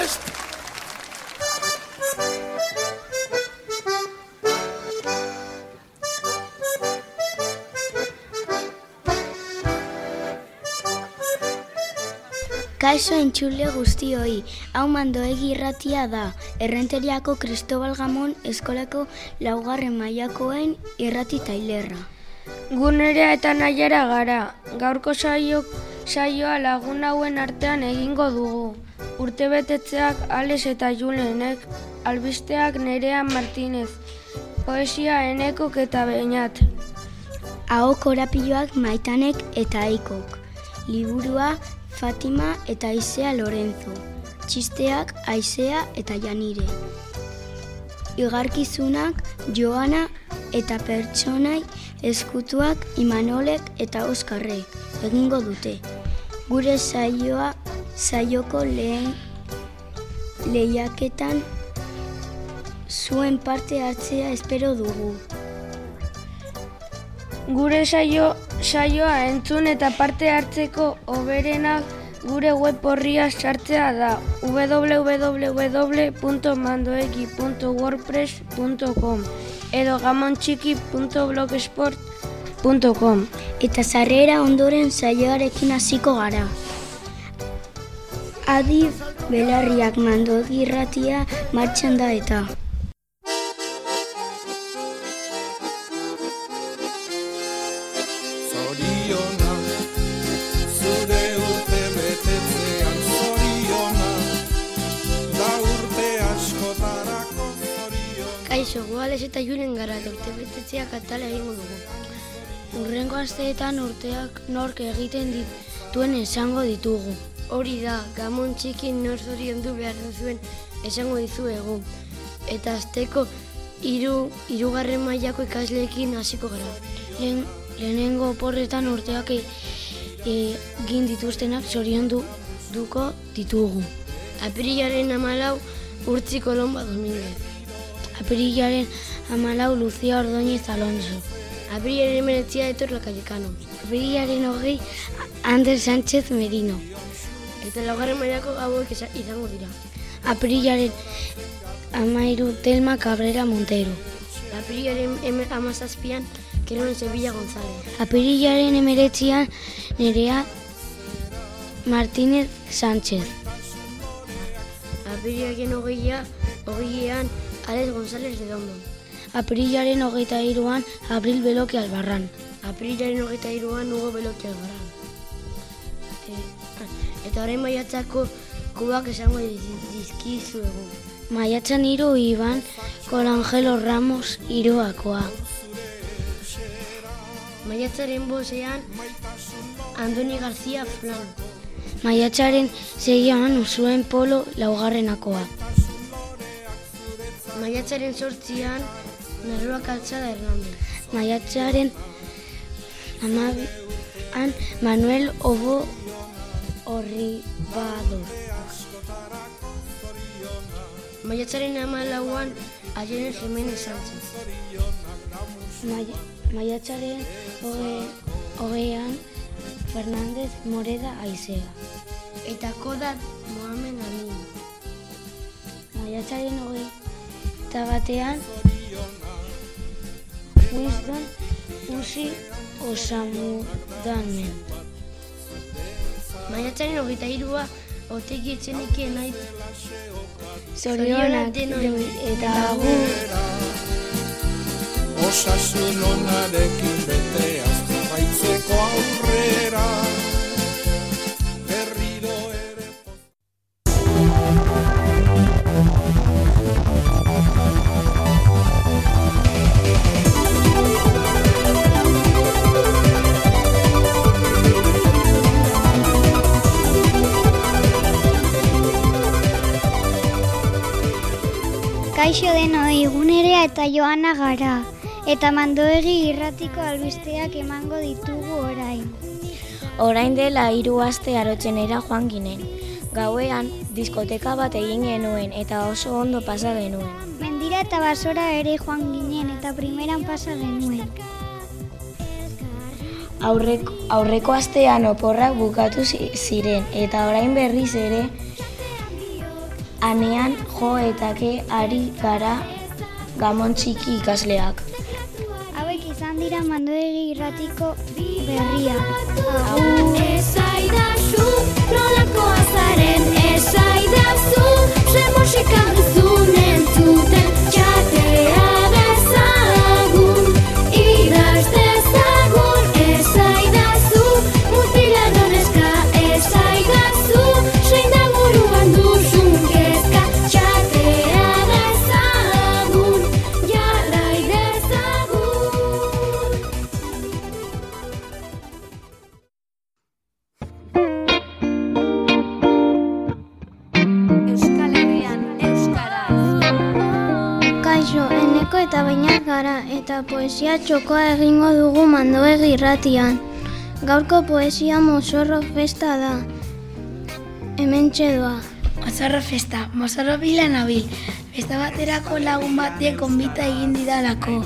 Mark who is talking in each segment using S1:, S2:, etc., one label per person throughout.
S1: Prest!
S2: Kaixo entzule guztioi, hau mandoegi irratia da, errenteriako Cristobal Gamon eskolako laugarren mailakoen irrati tailerra.
S3: Gunerea eta nahiara gara, gaurko saio, saioa lagun hauen artean egingo dugu. Urte betetzeak Alex eta Julenek, albisteak Nerea Martinez, poesia enekok eta bainat.
S2: Hau korapioak maitanek eta aikok. Liburua Fatima eta Aizea Lorenzo. Txisteak Aizea eta Janire. Igarkizunak Joana eta Pertsonai eskutuak Imanolek eta Oskarrek egingo dute. Gure saioa saioko lehen lehiaketan zuen parte hartzea espero dugu.
S3: Gure saio, saioa entzun eta parte hartzeko oberenak gure web horria sartzea da www.mandoeki.wordpress.com edo gamontxiki.blogsport.com
S2: Eta zarrera ondoren saioarekin hasiko gara. Adi belarriak mandoegi irratia martxan da eta.
S1: Zoriona, zure urte betetzean zoriona, da urte askotarako zoriona.
S3: Kaixo, guales eta julen gara urte betetzea katala egingo dugu. Urrengo asteetan urteak nork egiten dituen esango ditugu. Hori da, gamon txikin nor zoriondu behar duzuen esango dizuegu. Eta azteko hiru hirugarren mailako ikasleekin hasiko gara. Lehen, lehenengo oporretan urteak e- egin dituztenak zoriondu duko ditugu. Apirilaren amalau urtzi kolomba Dominguez. Apirilaren amalau Lucia Ordóñez Alonso. Apirilaren emeretzia Etor Lakayekano. Apirilaren hogei Ander Sánchez Merino. Eta laugarren mailako hauek esa- izango dira. Apirilaren amairu Telma Cabrera Montero. Apirilaren eme- amazazpian Keron Sevilla González. Apirilaren emeretzian Nerea Martínez Sánchez. Apirilaren hogeia, hogeian Alex González Redondo. Apirilaren hogeita iruan Abril Beloki Albarran. Apirilaren hogeita iruan Hugo Beloki Albarran. E, eta orain maiatzako kubak esango diz- dizkizuegu. Maiatzan hiru Iban Colangelo Ramos hiruakoa. Maiatzaren bosean Andoni García Flan. Maiatzaren zeian Usuen Polo laugarrenakoa. Maiatzaren sortzian Narroa Calzada Hernández. Maiatzaren amabian Manuel Obo Horribador. Maiatzaren amalauan Aiene Jiménez Sánchez. Maia, maiatzaren hoge, hogeian Fernández Moreda Aizea. Eta Kodat Mohamed Amin. Maiatzaren hogei eta batean Wisdom Usi Osamudanen. Maiatzaren hogeita irua Otegi etxenike nahi Zorionak denoi eta agur.
S1: Osasun onarekin beteaz jarraitzeko aurrera.
S4: Kaixo denoi, gunerea eta joana gara. Eta mandoegi irratiko albisteak emango ditugu orain.
S5: Orain dela hiru aste arotzenera joan ginen. Gauean, diskoteka bat egin genuen eta oso ondo pasa genuen.
S4: Mendira eta basora ere joan ginen eta primeran pasa genuen.
S5: Aurreko, aurreko astean oporrak bukatu zi- ziren eta orain berriz ere anean jo eta ke ari gara gamon txiki ikasleak.
S6: Hauek izan dira mandoegi irratiko berria.
S7: Esaidazu, nolakoa zaren esaidazu, ze musika duzun entzuten
S6: Kaixo, eneko eta bainat gara eta poesia txokoa egingo dugu mandoegi irratian. Gaurko poesia mozorro festa da. Hemen txedoa.
S3: Mozorro festa, mozorro bila nabil. Festa baterako lagun batek konbita egin didalako.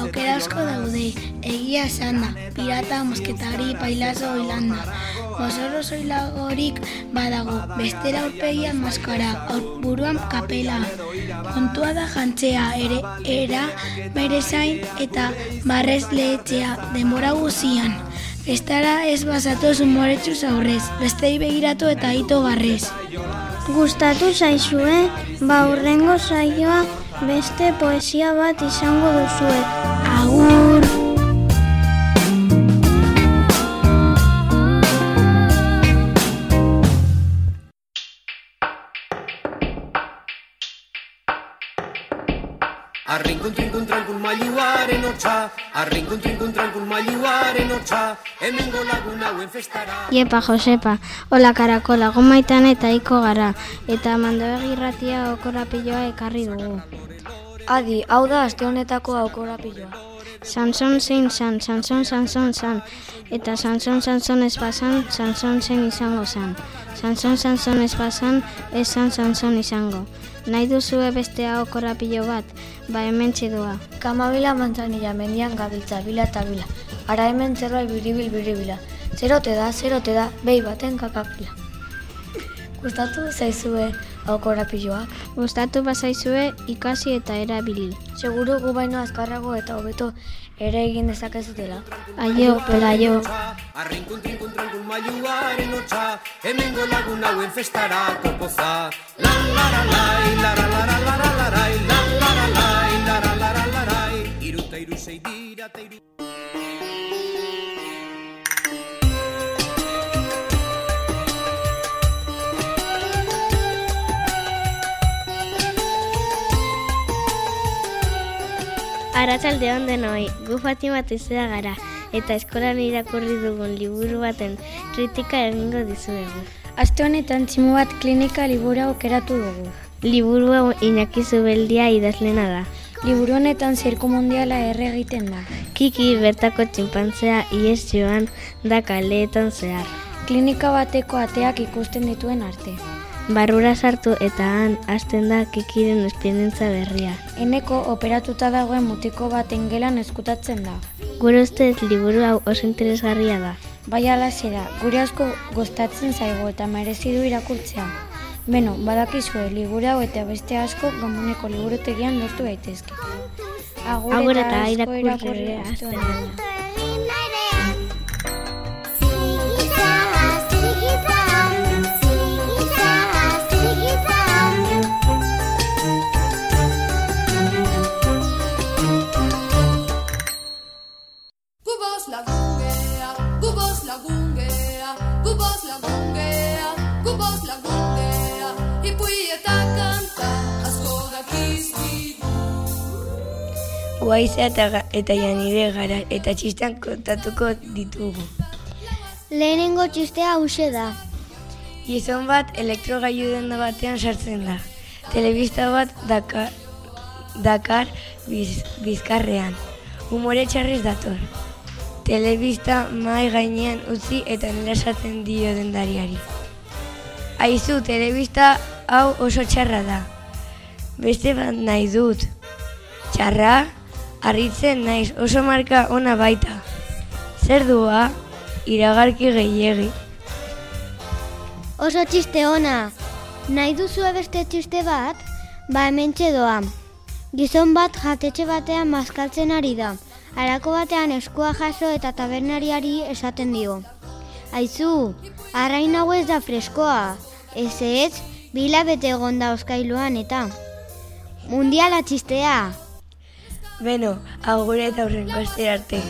S3: Aukera asko daude, egia esan da. Pirata, mosketari, pailazo, oilanda. Mozorro soilagorik badago, bestera aurpegian maskara, buruan kapela. Kontua da jantzea, ere, era, bere zain eta barrez lehetxea, denbora guzian. Festara ez basatoz umoretsu aurrez, bestei begiratu eta ito barrez.
S6: Gustatu zaizue, ba hurrengo saioa beste poesia bat izango duzue.
S3: Agur!
S8: Arrinkun trinkun trankun mailuaren hotxa Arrinkun trinkun trankun mailuaren hotxa Hemengo lagun hauen festara
S6: Iepa, Josepa, hola karakola, gomaitan eta iko gara, eta mandoegi irratia okorapiloa ekarri dugu.
S3: Adi, hau da aste honetako aukorapiloa.
S6: Sanson zein san, Sanson Sanson san, eta Sanson Sanson ez basan, Sanson zen izango san. Sanson Sanson ez basan, ez san Sanson izango. Nahi duzue beste hau korapilo bat, ba hemen txedoa.
S3: Kamabila mantzanila mendian gabiltza bila eta bila. Ara hemen zerbait biribil biribila. Zerote da, zerote da, behi baten kakapila. Gustatu zaizue aukorapiloak?
S6: Gustatu bazaizue ikasi eta erabili.
S3: Seguru gu baino azkarrago eta hobeto ere egin dezakezutela.
S6: Aio, pelaio.
S8: Arrinkun trinkun trankun mailuaren hotxa Hemengo lagun hauen festarako poza La la la lai, la la la la la la la lai, la la la lai, la la la la la lai Iru eta iru sei dira eta iru
S6: Arratsalde on denoi, gu Fatima Tizea gara, eta eskolan irakurri dugun liburu baten kritika egingo dizuegu.
S3: Aste honetan tximu bat klinika libura aukeratu dugu.
S6: Liburu hau Iñaki Zubeldia idazlena da.
S3: Liburu honetan zirku mundiala erre egiten da.
S6: Kiki bertako txinpantzea ies joan da kaleetan zehar.
S3: Klinika bateko ateak ikusten dituen arte.
S6: Barrura sartu eta han hasten da Kikiren esperientza berria.
S3: Eneko operatuta dagoen mutiko baten gelan eskutatzen da.
S6: Gure ustez liburu hau oso interesgarria da.
S3: Bai alaxe da, gure asko gustatzen zaigu eta merezi du irakurtzea. Beno, badakizue, liburu hau eta beste asko gamoneko liburutegian lortu daitezke. Agur,
S6: eta
S3: asko
S6: irakurri
S3: Guaizea eta, eta janire gara eta txistan kontatuko ditugu.
S6: Lehenengo txistea hause da.
S3: Gizon bat elektrogailu denda batean sartzen da. Telebista bat dakar, dakar biz, bizkarrean. Humore txarrez dator. Telebista mai gainean utzi eta nire esaten dio dendariari. Aizu, telebista hau oso txarra da. Beste bat nahi dut. Txarra, harritzen naiz oso marka ona baita. Zer dua, iragarki gehiegi.
S6: Oso txiste ona.
S4: Nahi duzu beste txiste bat? Ba hemen doa. Gizon bat jatetxe batean maskaltzen ari da. Arako batean eskua jaso eta tabernariari esaten dio. Aizu, arrain hau ez da freskoa. Ez ez, bila bete egon da oskailuan eta. Mundiala txistea.
S5: Beno, agure eta aurrenko aste arte.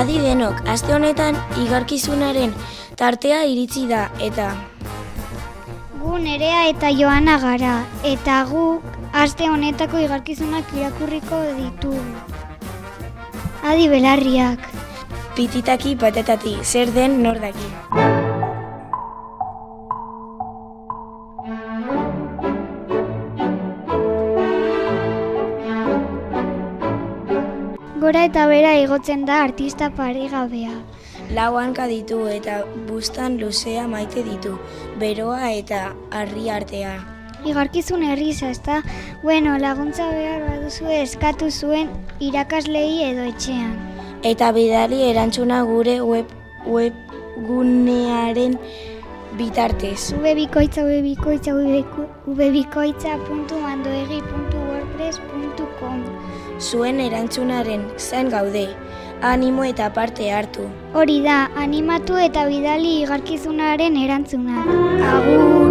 S5: Adi denok, aste honetan igarkizunaren tartea iritsi da eta
S4: Gu nerea eta joana gara, eta gu aste honetako igarkizunak irakurriko ditugu. Adi belarriak.
S5: pititaki patetati zer den nor
S4: Gora eta bera igotzen da artista paregabea.
S5: Lau hanka ditu eta bustan luzea maite ditu, beroa eta harri artea.
S4: Igarkizun herriza, ezta? Bueno, laguntza behar baduzu eskatu zuen irakaslei edo etxean.
S5: Eta bidali erantzuna gure web, webgunearen bitartez.
S4: ubebikoitza, ubebikoitza, ubebiko- ubebikoitza.mandoegi.wordpress.com
S5: Zuen erantzunaren zain gaude, animo eta parte hartu.
S4: Hori da, animatu eta bidali igarkizunaren erantzuna. Agur!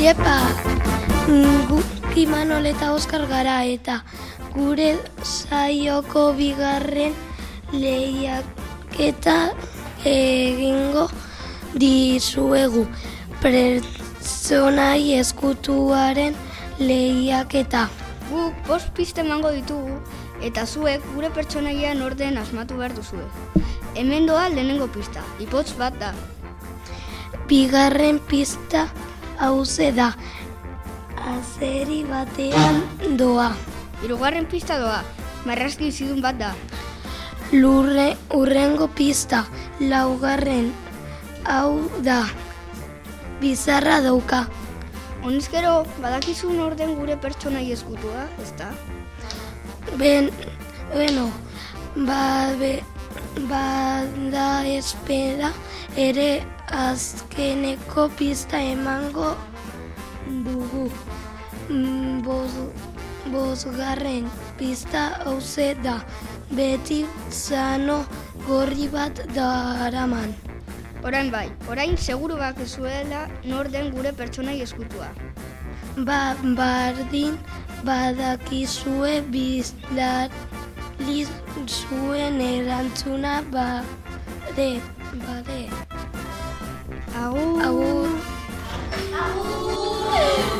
S9: Iepa, mm, gu Imanol eta Oskar gara eta gure saioko bigarren lehiaketa egingo dizuegu pertsonai eskutuaren lehiaketa.
S10: Guk bost piste emango ditugu eta zuek gure pertsonaian orden asmatu behar duzue. Hemen doa lehenengo pista, ipotz bat da.
S9: Bigarren pista hauze da. Azeri batean doa.
S10: Hirugarren pista doa, marrazki bizidun bat da.
S9: Lurre urrengo pista laugarren hau da. Bizarra dauka.
S10: Honezkero, badakizun orden gure pertsonai eskutua, ezta?
S9: Ben, bueno, ba, be, bada espera ere azkeneko pista emango dugu. Mm, Boz, bosgarren pista hauze da, beti zano gorri bat daraman.
S10: Orain bai, orain seguru bakizuela nor den gure pertsonai eskutua.
S9: Ba, bardin badakizue bizlari zuen erantzuna bade, Agur.
S10: Agur.
S9: Agur.